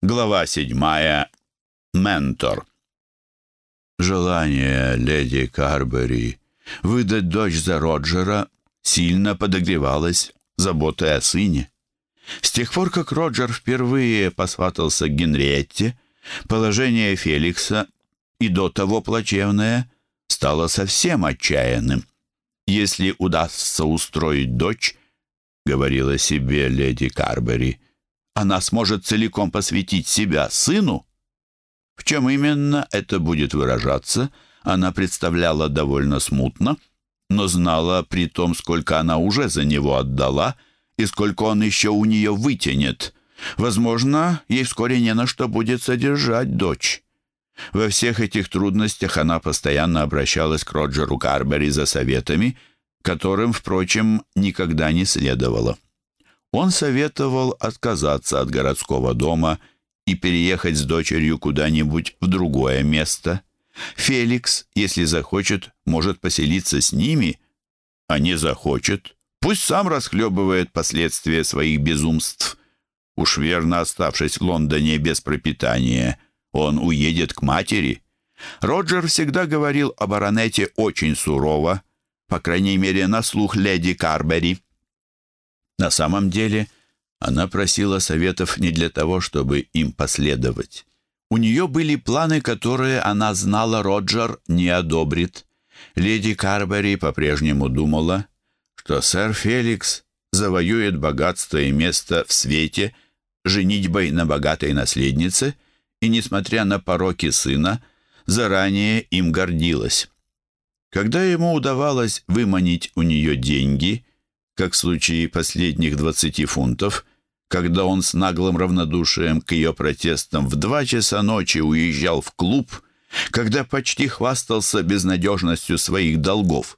Глава седьмая. Ментор. Желание леди Карбери выдать дочь за Роджера сильно подогревалось заботой о сыне. С тех пор, как Роджер впервые посватался Генриетте, положение Феликса и до того плачевное стало совсем отчаянным. Если удастся устроить дочь, говорила себе леди Карбери, она сможет целиком посвятить себя сыну? В чем именно это будет выражаться, она представляла довольно смутно, но знала при том, сколько она уже за него отдала и сколько он еще у нее вытянет. Возможно, ей вскоре не на что будет содержать дочь. Во всех этих трудностях она постоянно обращалась к Роджеру Карбери за советами, которым, впрочем, никогда не следовало. Он советовал отказаться от городского дома и переехать с дочерью куда-нибудь в другое место. Феликс, если захочет, может поселиться с ними, а не захочет. Пусть сам расхлебывает последствия своих безумств. Уж верно оставшись в Лондоне без пропитания, он уедет к матери. Роджер всегда говорил о баронете очень сурово, по крайней мере, на слух леди Карбери. На самом деле она просила советов не для того, чтобы им последовать. У нее были планы, которые она знала, Роджер не одобрит. Леди Карбери по-прежнему думала, что сэр Феликс завоюет богатство и место в свете женитьбой на богатой наследнице и, несмотря на пороки сына, заранее им гордилась. Когда ему удавалось выманить у нее деньги – как в случае последних 20 фунтов, когда он с наглым равнодушием к ее протестам в два часа ночи уезжал в клуб, когда почти хвастался безнадежностью своих долгов.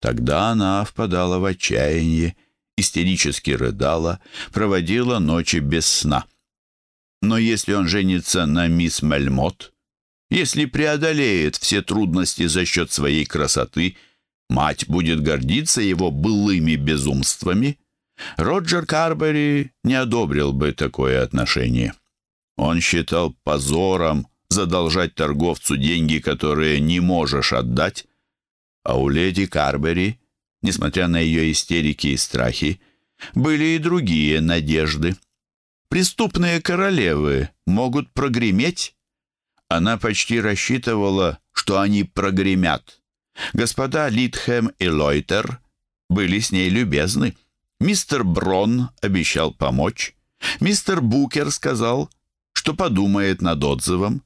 Тогда она впадала в отчаяние, истерически рыдала, проводила ночи без сна. Но если он женится на мисс Мельмот, если преодолеет все трудности за счет своей красоты – Мать будет гордиться его былыми безумствами. Роджер Карбери не одобрил бы такое отношение. Он считал позором задолжать торговцу деньги, которые не можешь отдать. А у леди Карбери, несмотря на ее истерики и страхи, были и другие надежды. Преступные королевы могут прогреметь. Она почти рассчитывала, что они прогремят. Господа Литхэм и Лойтер были с ней любезны. Мистер Брон обещал помочь. Мистер Букер сказал, что подумает над отзывом.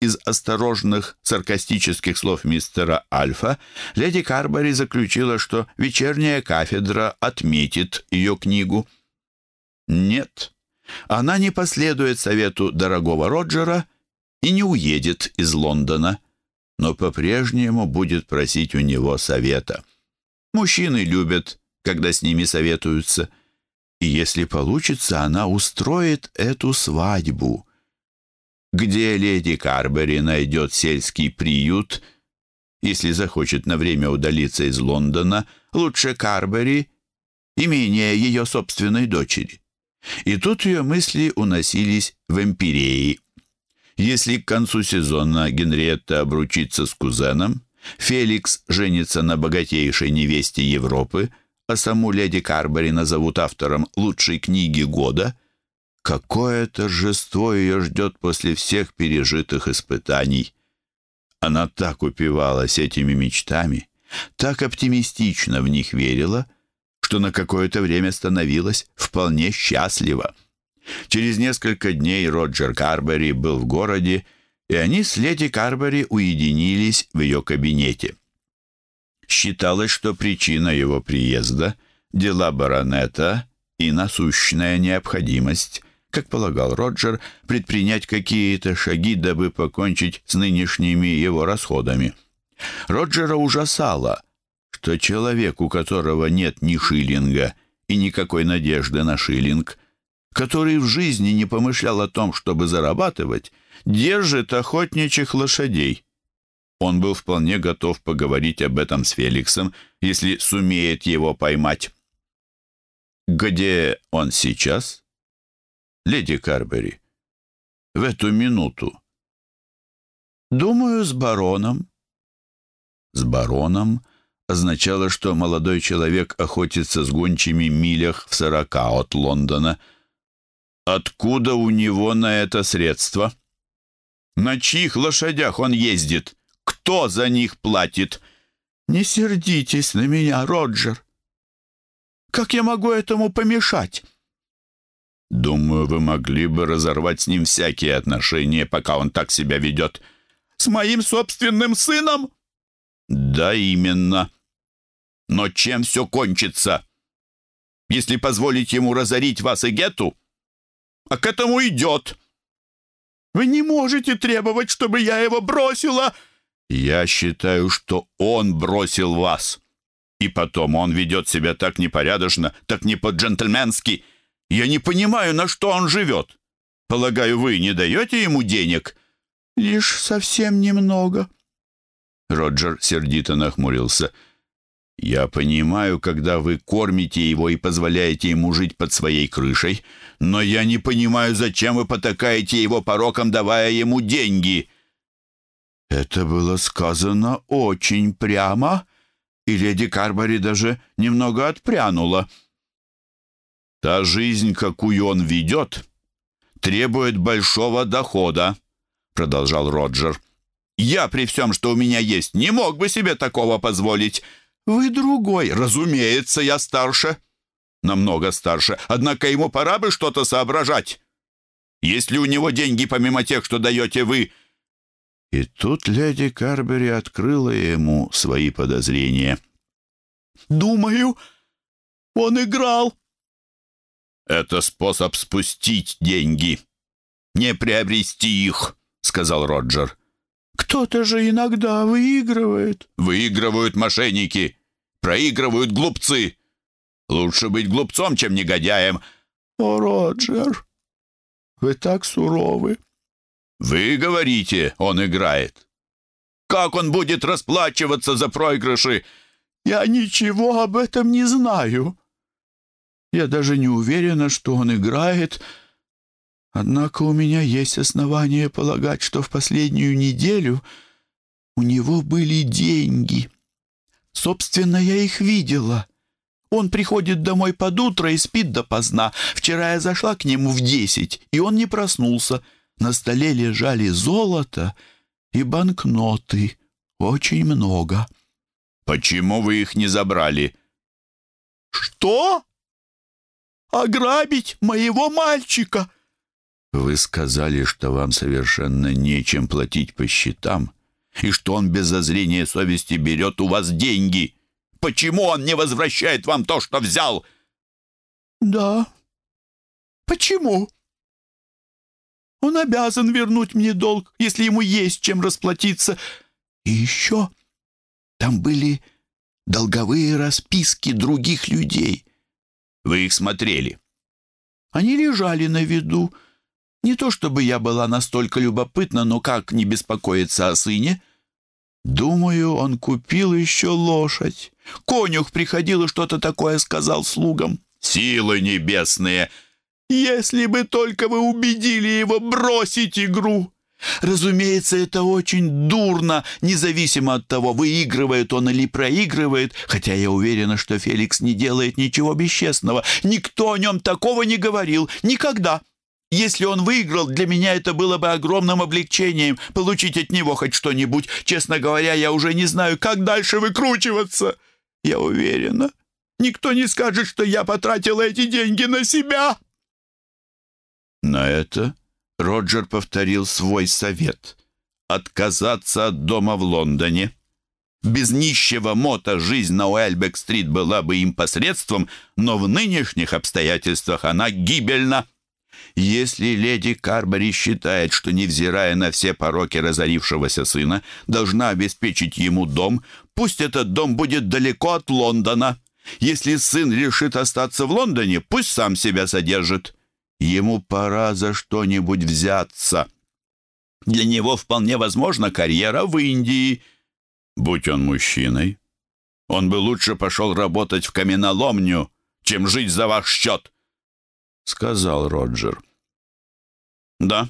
Из осторожных, саркастических слов мистера Альфа леди Карбори заключила, что вечерняя кафедра отметит ее книгу. Нет, она не последует совету дорогого Роджера и не уедет из Лондона но по-прежнему будет просить у него совета. Мужчины любят, когда с ними советуются. И если получится, она устроит эту свадьбу. Где леди Карбери найдет сельский приют, если захочет на время удалиться из Лондона, лучше Карбери, имение ее собственной дочери. И тут ее мысли уносились в Эмпиреи. Если к концу сезона Генриетта обручится с кузеном, Феликс женится на богатейшей невесте Европы, а саму леди Карбери назовут автором лучшей книги года, какое торжество ее ждет после всех пережитых испытаний. Она так упивалась этими мечтами, так оптимистично в них верила, что на какое-то время становилась вполне счастлива. Через несколько дней Роджер Карбери был в городе, и они с леди Карбери уединились в ее кабинете. Считалось, что причина его приезда – дела баронета и насущная необходимость, как полагал Роджер, предпринять какие-то шаги, дабы покончить с нынешними его расходами. Роджера ужасало, что человек, у которого нет ни шиллинга и никакой надежды на шиллинг – который в жизни не помышлял о том, чтобы зарабатывать, держит охотничьих лошадей. Он был вполне готов поговорить об этом с Феликсом, если сумеет его поймать. «Где он сейчас?» «Леди Карбери, в эту минуту? Думаю, с бароном. С бароном означало, что молодой человек охотится с гончими милях в сорока от Лондона. Откуда у него на это средства? На чьих лошадях он ездит? Кто за них платит? Не сердитесь на меня, Роджер. Как я могу этому помешать? Думаю, вы могли бы разорвать с ним всякие отношения, пока он так себя ведет. С моим собственным сыном? Да, именно. Но чем все кончится? Если позволить ему разорить вас и Гету? А к этому идет. Вы не можете требовать, чтобы я его бросила. Я считаю, что он бросил вас. И потом он ведет себя так непорядочно, так не по-джентльменски. Я не понимаю, на что он живет. Полагаю, вы не даете ему денег?» «Лишь совсем немного». Роджер сердито нахмурился. «Я понимаю, когда вы кормите его и позволяете ему жить под своей крышей, но я не понимаю, зачем вы потакаете его пороком, давая ему деньги». Это было сказано очень прямо, и леди Карбори даже немного отпрянула. «Та жизнь, какую он ведет, требует большого дохода», — продолжал Роджер. «Я при всем, что у меня есть, не мог бы себе такого позволить. Вы другой, разумеется, я старше, намного старше, однако ему пора бы что-то соображать. Есть ли у него деньги помимо тех, что даете вы?» И тут леди Карбери открыла ему свои подозрения. «Думаю, он играл». «Это способ спустить деньги, не приобрести их», — сказал Роджер. «Кто-то же иногда выигрывает». «Выигрывают мошенники, проигрывают глупцы. Лучше быть глупцом, чем негодяем». «О, Роджер, вы так суровы». «Вы говорите, он играет. Как он будет расплачиваться за проигрыши?» «Я ничего об этом не знаю. Я даже не уверена, что он играет. Однако у меня есть основания полагать, что в последнюю неделю у него были деньги. Собственно, я их видела». Он приходит домой под утро и спит допоздна. Вчера я зашла к нему в десять, и он не проснулся. На столе лежали золото и банкноты. Очень много. Почему вы их не забрали? Что? Ограбить моего мальчика? Вы сказали, что вам совершенно нечем платить по счетам, и что он без зазрения совести берет у вас деньги. Почему он не возвращает вам то, что взял? Да. Почему? Он обязан вернуть мне долг, если ему есть чем расплатиться. И еще там были долговые расписки других людей. Вы их смотрели? Они лежали на виду. Не то чтобы я была настолько любопытна, но как не беспокоиться о сыне? Думаю, он купил еще лошадь. Конюх приходил и что-то такое сказал слугам. «Силы небесные!» Если бы только вы убедили его бросить игру! Разумеется, это очень дурно, независимо от того, выигрывает он или проигрывает, хотя я уверена, что Феликс не делает ничего бесчестного. Никто о нем такого не говорил. Никогда. Если он выиграл, для меня это было бы огромным облегчением получить от него хоть что-нибудь. Честно говоря, я уже не знаю, как дальше выкручиваться. Я уверена, никто не скажет, что я потратила эти деньги на себя. На это Роджер повторил свой совет — отказаться от дома в Лондоне. Без нищего мота жизнь на Уэльбек-стрит была бы им посредством, но в нынешних обстоятельствах она гибельна. Если леди Карбори считает, что, невзирая на все пороки разорившегося сына, должна обеспечить ему дом, пусть этот дом будет далеко от Лондона. Если сын решит остаться в Лондоне, пусть сам себя содержит. Ему пора за что-нибудь взяться. Для него вполне возможна карьера в Индии. Будь он мужчиной, он бы лучше пошел работать в каменоломню, чем жить за ваш счет, — сказал Роджер. Да,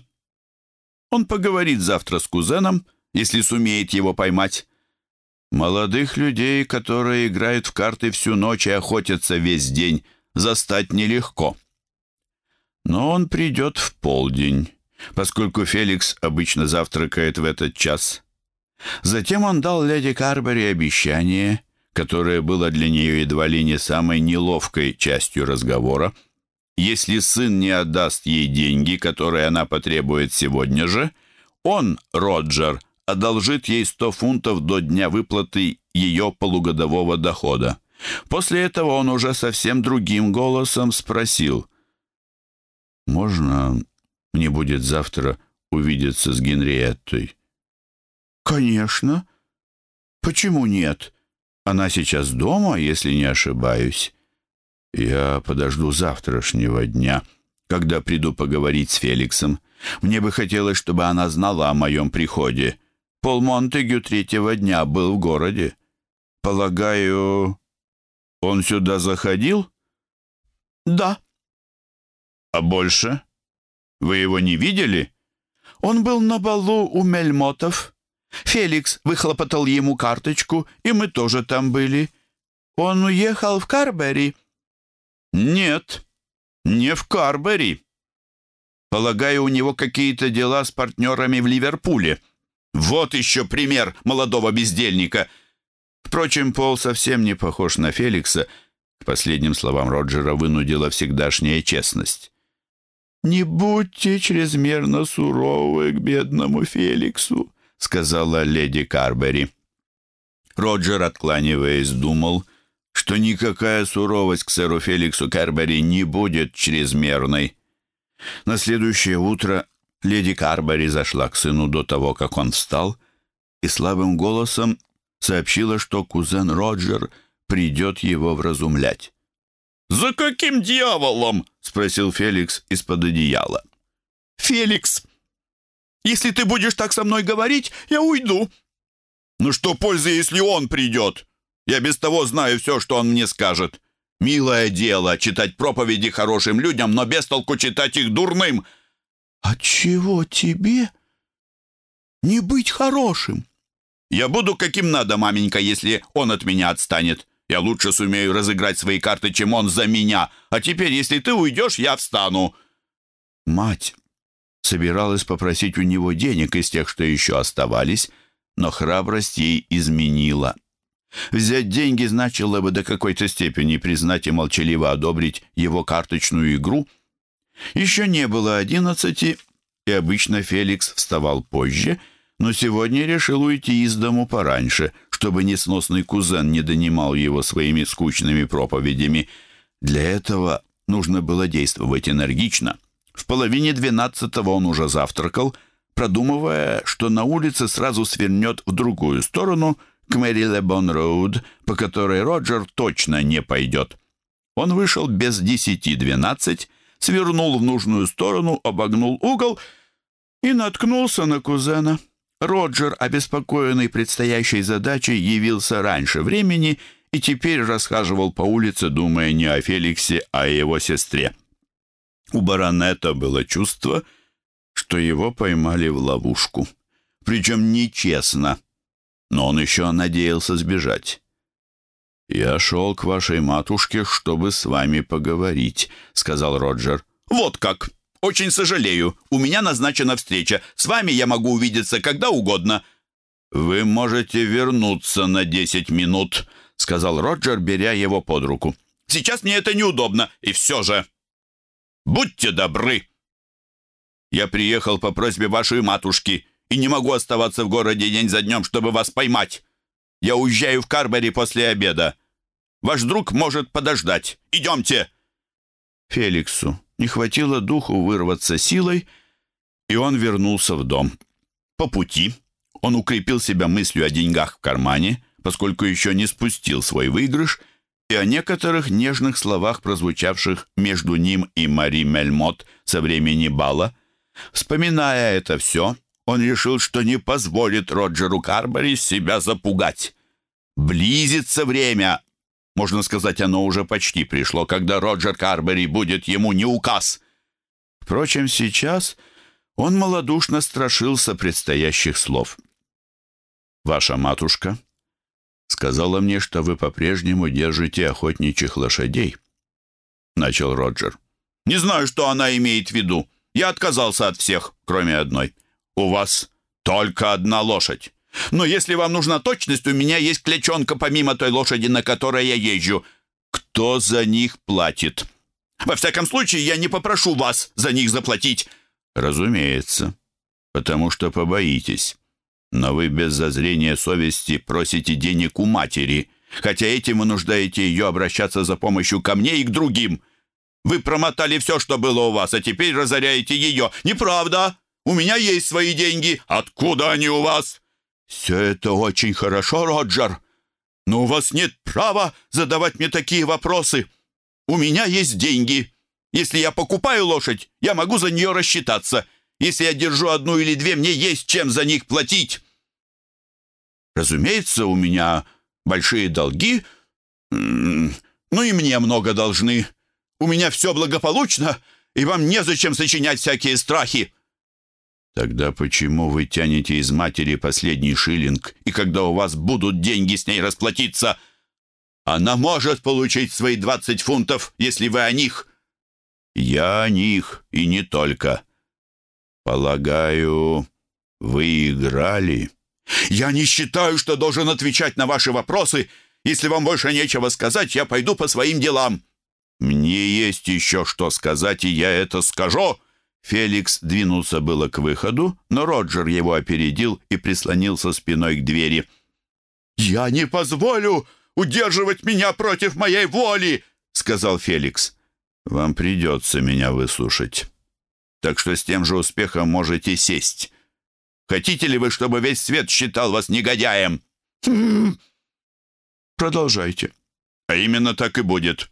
Он поговорит завтра с кузеном, если сумеет его поймать. Молодых людей, которые играют в карты всю ночь и охотятся весь день, застать нелегко. Но он придет в полдень, поскольку Феликс обычно завтракает в этот час. Затем он дал леди Карбери обещание, которое было для нее едва ли не самой неловкой частью разговора. Если сын не отдаст ей деньги, которые она потребует сегодня же, он, Роджер, одолжит ей сто фунтов до дня выплаты ее полугодового дохода. После этого он уже совсем другим голосом спросил. «Можно мне будет завтра увидеться с Генриеттой?» «Конечно. Почему нет? Она сейчас дома, если не ошибаюсь». «Я подожду завтрашнего дня, когда приду поговорить с Феликсом. Мне бы хотелось, чтобы она знала о моем приходе. Пол Монтегю третьего дня был в городе. Полагаю, он сюда заходил?» «Да». «А больше? Вы его не видели?» «Он был на балу у Мельмотов. Феликс выхлопотал ему карточку, и мы тоже там были. Он уехал в Карбери». «Нет, не в Карбери. Полагаю, у него какие-то дела с партнерами в Ливерпуле. Вот еще пример молодого бездельника». Впрочем, Пол совсем не похож на Феликса. К последним словам Роджера вынудила всегдашняя честность. «Не будьте чрезмерно суровы к бедному Феликсу», сказала леди Карбери. Роджер, откланиваясь, думал, что никакая суровость к сэру Феликсу Карбери не будет чрезмерной. На следующее утро леди Карбери зашла к сыну до того, как он встал, и слабым голосом сообщила, что кузен Роджер придет его вразумлять. «За каким дьяволом?» — спросил Феликс из-под одеяла. «Феликс, если ты будешь так со мной говорить, я уйду». «Ну что пользы, если он придет? Я без того знаю все, что он мне скажет. Милое дело читать проповеди хорошим людям, но без толку читать их дурным». «А чего тебе не быть хорошим?» «Я буду каким надо, маменька, если он от меня отстанет. Я лучше сумею разыграть свои карты, чем он за меня. А теперь, если ты уйдешь, я встану». Мать собиралась попросить у него денег из тех, что еще оставались, но храбрость ей изменила. Взять деньги значило бы до какой-то степени признать и молчаливо одобрить его карточную игру. Еще не было одиннадцати, и обычно Феликс вставал позже, но сегодня решил уйти из дому пораньше, чтобы несносный кузен не донимал его своими скучными проповедями. Для этого нужно было действовать энергично — в половине двенадцатого он уже завтракал, продумывая, что на улице сразу свернет в другую сторону, к Мэри-Лебон-Роуд, по которой Роджер точно не пойдет. Он вышел без десяти двенадцать, свернул в нужную сторону, обогнул угол и наткнулся на кузена. Роджер, обеспокоенный предстоящей задачей, явился раньше времени и теперь расхаживал по улице, думая не о Феликсе, а о его сестре. У баронета было чувство, что его поймали в ловушку. Причем нечестно. Но он еще надеялся сбежать. «Я шел к вашей матушке, чтобы с вами поговорить», — сказал Роджер. «Вот как! Очень сожалею. У меня назначена встреча. С вами я могу увидеться когда угодно». «Вы можете вернуться на десять минут», — сказал Роджер, беря его под руку. «Сейчас мне это неудобно, и все же...» Будьте добры!» «Я приехал по просьбе вашей матушки и не могу оставаться в городе день за днем, чтобы вас поймать. Я уезжаю в Карбери после обеда. Ваш друг может подождать. Идемте!» Феликсу не хватило духу вырваться силой, и он вернулся в дом. По пути он укрепил себя мыслью о деньгах в кармане, поскольку еще не спустил свой выигрыш, и о некоторых нежных словах, прозвучавших между ним и Мари Мельмот со времени бала. Вспоминая это все, он решил, что не позволит Роджеру Карбери себя запугать. Близится время. Можно сказать, оно уже почти пришло, когда Роджер Карбери будет ему не указ. Впрочем, сейчас Он малодушно страшился предстоящих слов. «Ваша матушка сказала мне, что вы по-прежнему держите охотничьих лошадей», — начал Роджер. «Не знаю, что она имеет в виду. Я отказался от всех, кроме одной. У вас только одна лошадь. Но если вам нужна точность, у меня есть клячонка помимо той лошади, на которой я езжу. Кто за них платит? Во всяком случае, я не попрошу вас за них заплатить. Разумеется, потому что побоитесь. Но вы без зазрения совести просите денег у матери, хотя этим вынуждаете ее обращаться за помощью ко мне и к другим. Вы промотали все, что было у вас, а теперь разоряете ее. Неправда. У меня есть свои деньги. Откуда они у вас? Все это очень хорошо, Роджер. Но у вас нет права задавать мне такие вопросы. У меня есть деньги. Если я покупаю лошадь, я могу за нее рассчитаться. Если я держу одну или две, мне есть чем за них платить. Разумеется, у меня большие долги, ну и мне много должны. У меня все благополучно, и вам незачем сочинять всякие страхи. Тогда почему вы тянете из матери последний шиллинг, и когда у вас будут деньги с ней расплатиться, она может получить свои двадцать фунтов, если вы о них. Я о них, и не только. Полагаю, вы играли? Я не считаю, что должен отвечать на ваши вопросы. Если вам больше нечего сказать, я пойду по своим делам. Мне есть еще что сказать, и я это скажу. Феликс двинулся было к выходу, но Роджер его опередил и прислонился спиной к двери. «Я не позволю удерживать меня против моей воли!» — сказал Феликс. «Вам придется меня выслушать. Так что с тем же успехом можете сесть. Хотите ли вы, чтобы весь свет считал вас негодяем?» хм. «Продолжайте». «А именно так и будет.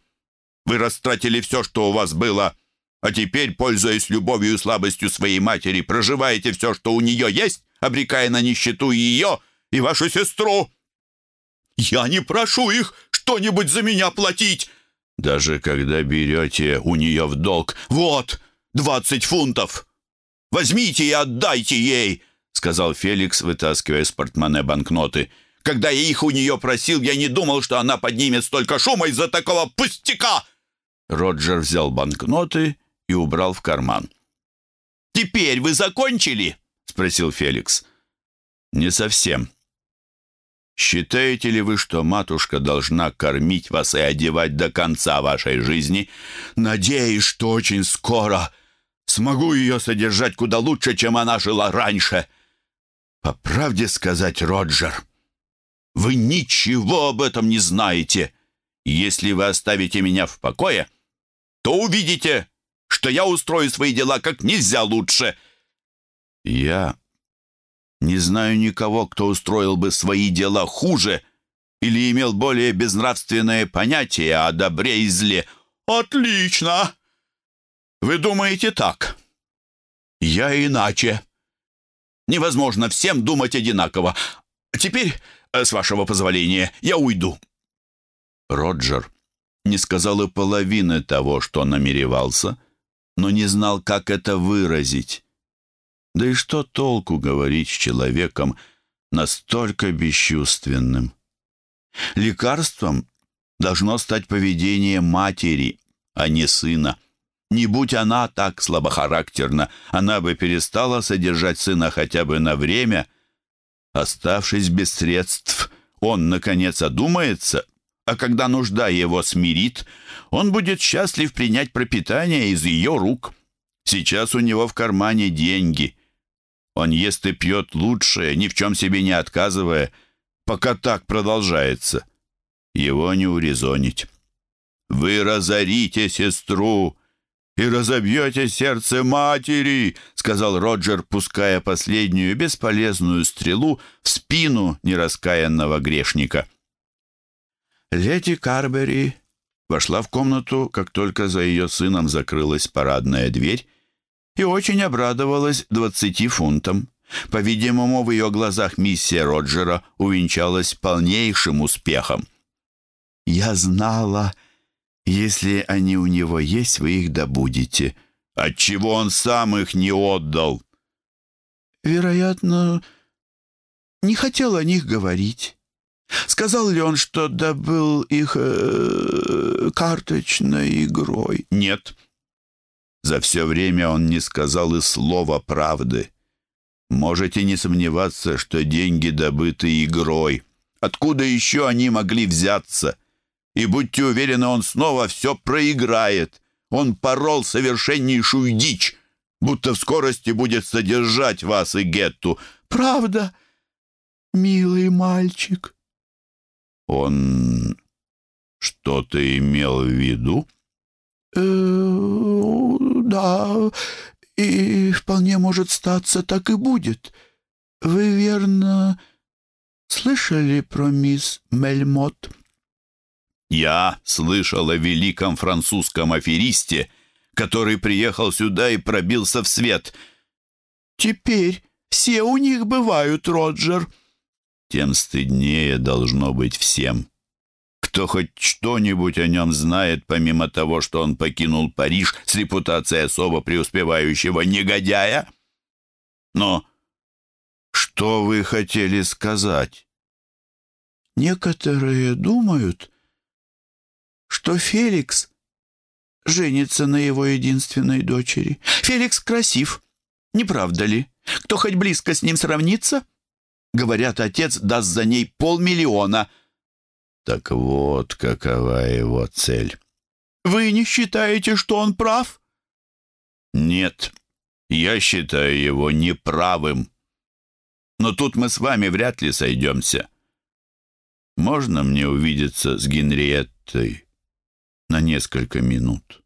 Вы растратили все, что у вас было, а теперь, пользуясь любовью и слабостью своей матери, проживаете все, что у нее есть, обрекая на нищету ее, и вашу сестру». «Я не прошу их что-нибудь за меня платить!» «Даже когда берете у нее в долг...» «Вот, двадцать фунтов! Возьмите и отдайте ей!» сказал Феликс, вытаскивая из портмоне банкноты. «Когда я их у нее просил, я не думал, что она поднимет столько шума из-за такого пустяка!» Роджер взял банкноты и убрал в карман. «Теперь вы закончили?» — спросил Феликс. «Не совсем. Считаете ли вы, что матушка должна кормить вас и одевать до конца вашей жизни? Надеюсь, что очень скоро смогу ее содержать куда лучше, чем она жила раньше. По правде сказать, Роджер, вы ничего об этом не знаете. Если вы оставите меня в покое, то увидите, что я устрою свои дела как нельзя лучше. Я не знаю никого, кто устроил бы свои дела хуже или имел более безнравственное понятие о добре и зле. Отлично! Вы думаете так? Я иначе. Невозможно всем думать одинаково. Теперь, э, с вашего позволения, я уйду. Роджер не сказал и половины того, что намеревался, но не знал, как это выразить. Да и что толку говорить с человеком настолько бесчувственным? Лекарством должно стать поведение матери, а не сына. Не будь она так слабохарактерна, она бы перестала содержать сына хотя бы на время. Оставшись без средств, он, наконец, одумается — а когда нужда его смирит, он будет счастлив принять пропитание из ее рук. Сейчас у него в кармане деньги. Он ест и пьет лучшее, ни в чем себе не отказывая, пока так продолжается. Его не урезонить. «Вы разорите сестру и разобьете сердце матери», сказал Роджер, пуская последнюю бесполезную стрелу в спину нераскаянного грешника. Леди Карбери вошла в комнату, как только за ее сыном закрылась парадная дверь, и очень обрадовалась двадцати фунтам. По-видимому, в ее глазах миссия Роджера увенчалась полнейшим успехом. «Я знала, если они у него есть, вы их добудете». «Отчего он сам их не отдал?» вероятно, не хотел о них говорить. Сказал ли он, что добыл их э, карточной игрой? Нет. За все время он не сказал и слова правды. Можете не сомневаться, что деньги добыты игрой. Откуда еще они могли взяться? И будьте уверены, он снова все проиграет. Он порол совершеннейшую дичь, будто в скорости будет содержать вас и Гетту. Правда, милый мальчик? Он что-то имел в виду? Э -э да, и вполне может статься, так и будет. Вы, верно, слышали про мисс Мельмот?» «Я слышал о великом французском аферисте, который приехал сюда и пробился в свет». «Теперь все у них бывают, Роджер». «Тем стыднее должно быть всем» кто хоть что-нибудь о нем знает, помимо того, что он покинул Париж с репутацией особо преуспевающего негодяя? Но что вы хотели сказать? Некоторые думают, что Феликс женится на его единственной дочери. Феликс красив, не правда ли? Кто хоть близко с ним сравнится? Говорят, отец даст за ней полмиллиона — так вот, какова его цель. Вы не считаете, что он прав? Нет, я считаю его неправым. Но тут мы с вами вряд ли сойдемся. Можно мне увидеться с Генриеттой на несколько минут?»